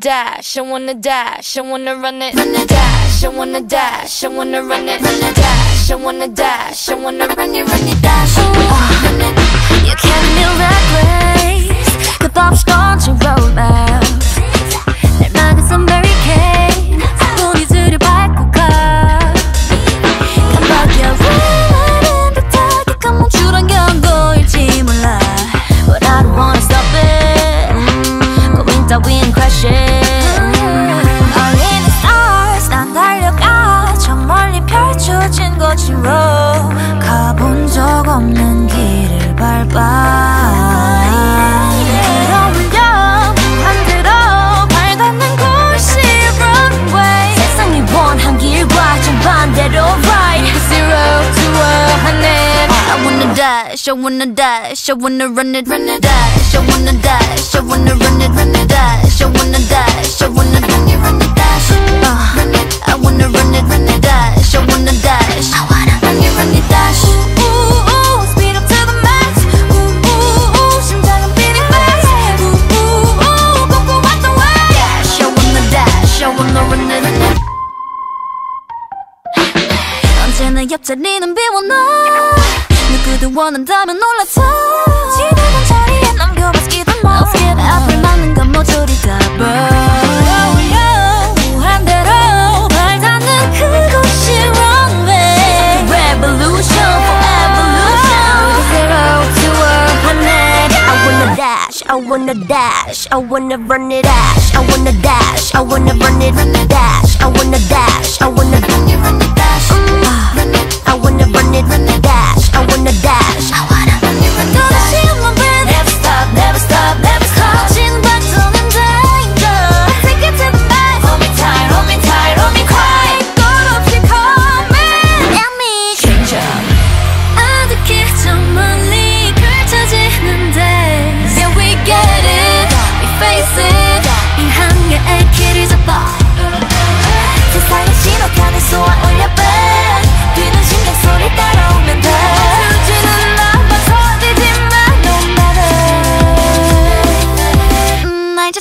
dash, I wanna dash, I wanna run it, run it, dash, I wanna dash, I wanna run it, run it, dash, I wanna dash, I wanna run it, run it, dash, I wanna run it. dash, I wanna dash, I wanna run it, run it, dash, I wanna dash, I wanna run it, run it, dash, I wanna dash, I wanna run it, run it, dash, uh, run it, I wanna run it, run it, dash, I wanna dash, I wanna run it, run it, dash. Ooh, ooh, speed up to the max. Ooh, ooh, ooh, 심장은 beating fast. Ooh, ooh, ooh, go, go, out the way. Dash, I wanna dash, I wanna run it, run it. 언제나 옆자리는 비워놔 누구도 원한다면 올라타 지나간 자리에 남겨봐 스키던 뭐 앞을 막는 건 모조리 다 버려 무한대로 발 닿는 그곳이 runway Revolution for evolution Zero to a hundred I wanna dash, I wanna dash I wanna run it dash I wanna dash, I wanna run it run it dash I wanna dash, I wanna run it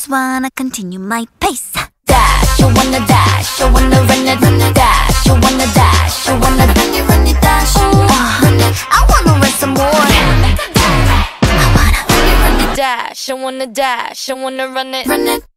just wanna continue my pace. Dash, I wanna dash, I wanna run it, run it, dash, I wanna dash, I wanna run it, run it, dash, uh, run it, I wanna run some more. I wanna run it, run it, dash, I wanna dash, I wanna run it, run it.